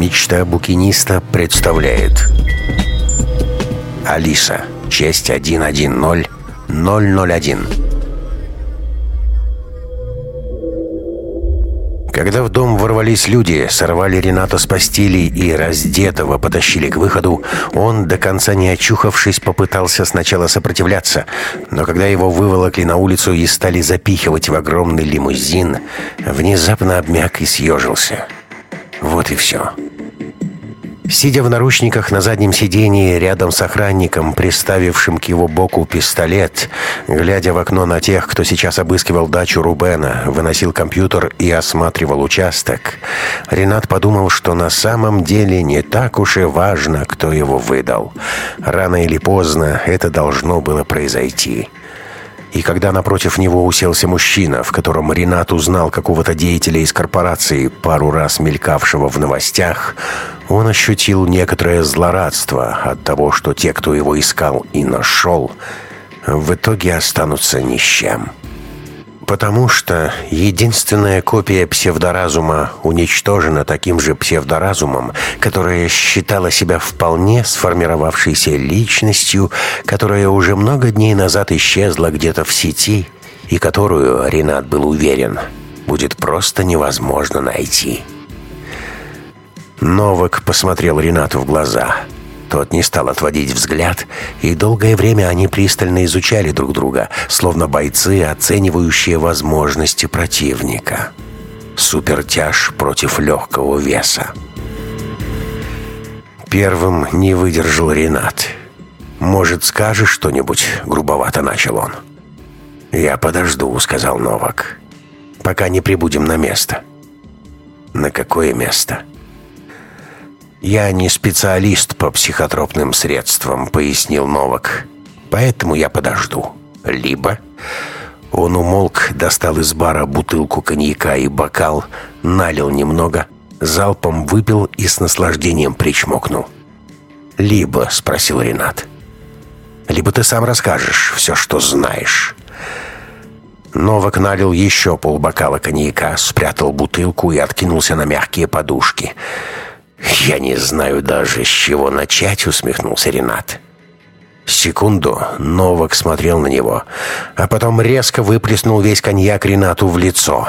Мечта букиниста представляет Алиса, часть 110 001 Когда в дом ворвались люди, сорвали Рената с постели и раздетого потащили к выходу, он, до конца не очухавшись, попытался сначала сопротивляться, но когда его выволокли на улицу и стали запихивать в огромный лимузин, внезапно обмяк и съежился. Вот и все. Сидя в наручниках на заднем сидении рядом с охранником, приставившим к его боку пистолет, глядя в окно на тех, кто сейчас обыскивал дачу Рубена, выносил компьютер и осматривал участок, Ренат подумал, что на самом деле не так уж и важно, кто его выдал. Рано или поздно это должно было произойти. И когда напротив него уселся мужчина, в котором Ренат узнал какого-то деятеля из корпорации, пару раз мелькавшего в новостях, он ощутил некоторое злорадство от того, что те, кто его искал и нашел, в итоге останутся ни с чем потому что единственная копия псевдоразума уничтожена таким же псевдоразумом, которая считала себя вполне сформировавшейся личностью, которая уже много дней назад исчезла где-то в сети и которую, Ренат был уверен, будет просто невозможно найти. Новак посмотрел Ренату в глаза – тот не стал отводить взгляд, и долгое время они пристально изучали друг друга, словно бойцы, оценивающие возможности противника. Супертяж против легкого веса. Первым не выдержал Ренат. «Может, скажешь что-нибудь?» — грубовато начал он. «Я подожду», — сказал Новак. «Пока не прибудем на место». «На какое место?» «Я не специалист по психотропным средствам», — пояснил Новак. «Поэтому я подожду. Либо...» Он умолк, достал из бара бутылку коньяка и бокал, налил немного, залпом выпил и с наслаждением причмокнул. «Либо», — спросил Ренат, — «либо ты сам расскажешь все, что знаешь». Новак налил еще полбокала коньяка, спрятал бутылку и откинулся на мягкие подушки — «Я не знаю даже, с чего начать», — усмехнулся Ренат. Секунду Новак смотрел на него, а потом резко выплеснул весь коньяк Ренату в лицо.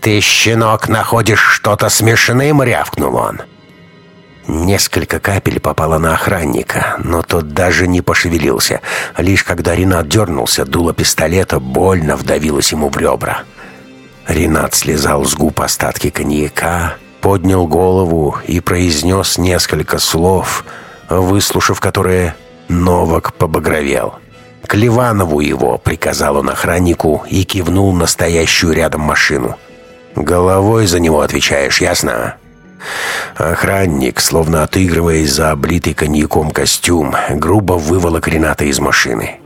«Ты, щенок, находишь что-то смешным?» — рявкнул он. Несколько капель попало на охранника, но тот даже не пошевелился. Лишь когда Ренат дернулся, дуло пистолета больно вдавилось ему в ребра. Ренат слезал с губ остатки коньяка, поднял голову и произнес несколько слов, выслушав которые, Новак побагровел. «К Ливанову его!» — приказал он охраннику и кивнул на стоящую рядом машину. «Головой за него отвечаешь, ясно?» Охранник, словно отыгрываясь за облитый коньяком костюм, грубо выволок Рената из машины.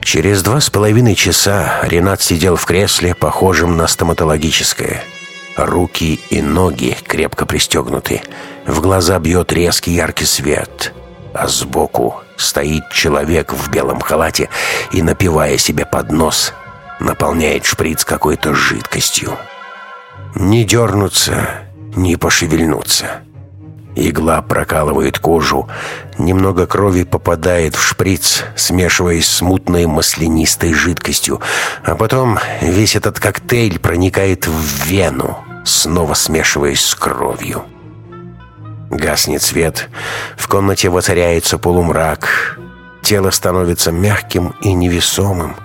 Через два с половиной часа Ренат сидел в кресле, похожем на стоматологическое. Руки и ноги крепко пристегнуты. В глаза бьет резкий яркий свет. А сбоку стоит человек в белом халате и, напивая себе под нос, наполняет шприц какой-то жидкостью. Не дернуться, не пошевельнуться. Игла прокалывает кожу, немного крови попадает в шприц, смешиваясь с мутной маслянистой жидкостью, а потом весь этот коктейль проникает в вену, снова смешиваясь с кровью. Гаснет свет, в комнате воцаряется полумрак, тело становится мягким и невесомым,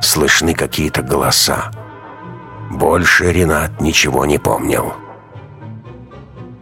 слышны какие-то голоса. Больше Ренат ничего не помнил.